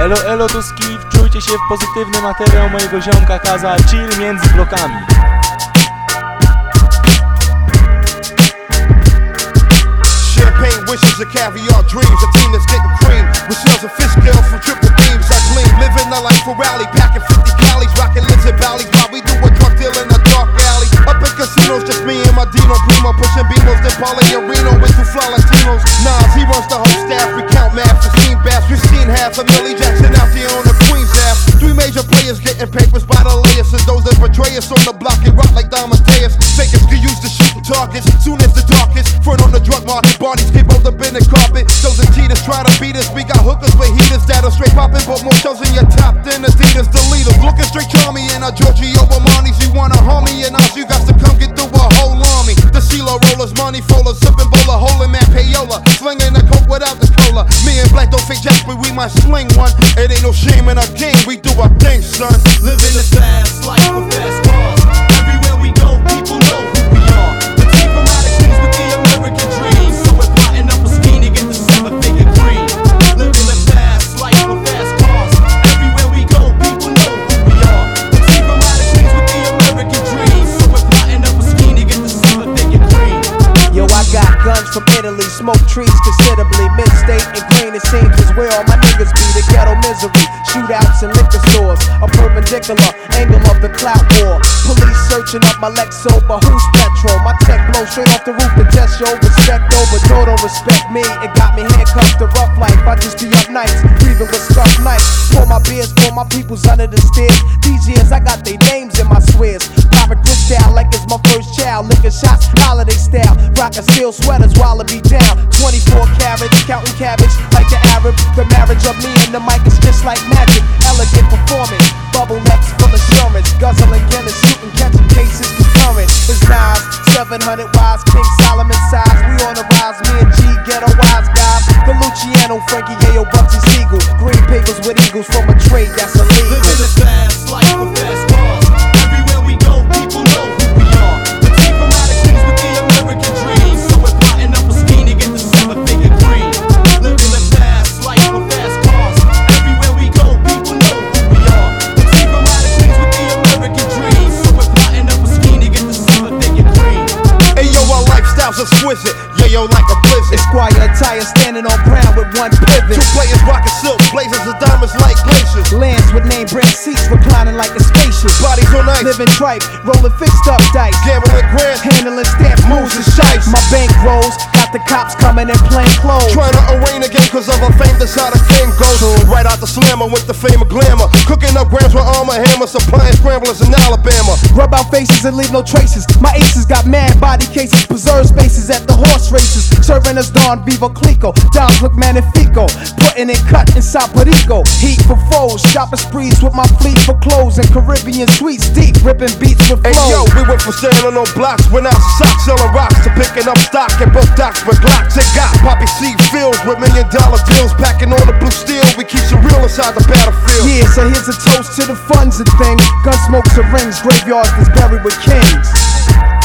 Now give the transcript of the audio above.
Elo, elo, tu skif, czujcie się w pozytywny materiał mojego ziomka Kaza Chill między blokami Champagne wishes and caviar dreams. A team that's getting cream. With shells of fish scales from triple beams. I gleam. Living a life for rally. Packing 50 callies. Rocking lids and valleys. While we do a drug deal in a dark alley. Up in casinos, just me and my Dino Primo. Pushing Beamos. Then Paulie and Reno with two fly Latinos. Nas, he runs the whole staff. We count maps. We seen bass. We seen half a Millie getting papers by the layers. And those that betray us on the block and rock like Damadeus. Fakers can use the shooting targets. Soon as the darkest. Front on the drug market. Bodies keep rolled up in the carpet. Those that cheaters try to beat us. We got hookers with heaters that'll straight poppin'. But more shows in your top than Adidas. The leaders looking straight charmy in our Giorgio Armani's. You wanna harm me and us? You got to come get through a whole army. The CeeLo rollers, money folders, might sling one. It ain't no shame in our game. We do our thing, son. Living the fast from Italy, smoke trees considerably. Mid-state and green, it seems is where all my niggas be. The ghetto misery, shootouts and liquor stores. A perpendicular angle of the clout war. Police searching up my Lexo, but who's petrol? My tech blow straight off the roof to test your respect over. Door don't respect me, it got me handcuffed to rough life. I just be up nights, breathing with scuff nights. Pour my beers, pour my peoples under the stairs. DJs, I got their names in my swears. Private style like it's my first child. Licking shots, holiday style. Rockin' steel sweaters while I be down. 24 carats, counting cabbage like the Arab. The marriage of me and the mic is just like magic. Elegant performance, bubble necks full assurance. Guzzling Guinness, shooting, catching cases concurrent. It's Nas, 700 wise, King exquisite. Yeah, yo, like a blizzard. Esquire attire standing on ground with one pivot. Two players rocking silk, blazers of diamonds like glaciers. Lands with name brand seats reclining like a spaceship. Bodies on ice, Living tripe, rolling fixed up dice. gambling grand, Handling stamp moves and shites. My bank rolls, got the cops coming in plain clothes. Trying to arraign again cause of a fame that's how the game goes. Right out the slammer with the fame of glamour. Cooking up grams with Arm & Hammer, supplying scramblers in Alabama. Rub out faces and leave no traces. My aces got mad body cases, preserve spaces at the horse races. Serving us Don Veuve Clicquot, Dons look magnifico. Putting it cut inside Perico. Heat for foes, shopping sprees with my fleet for clothes and Caribbean sweets deep, ripping beats with Hey yo, we went from standing on blocks, went out socks selling rocks to picking up stock and both docks with glocks. It got poppy seed fields with million dollar deals, packing on the blue steel. We keep it real inside the battlefield. So here's a toast to the funds and things. Gun smokes and rings, graveyards that's buried with kings.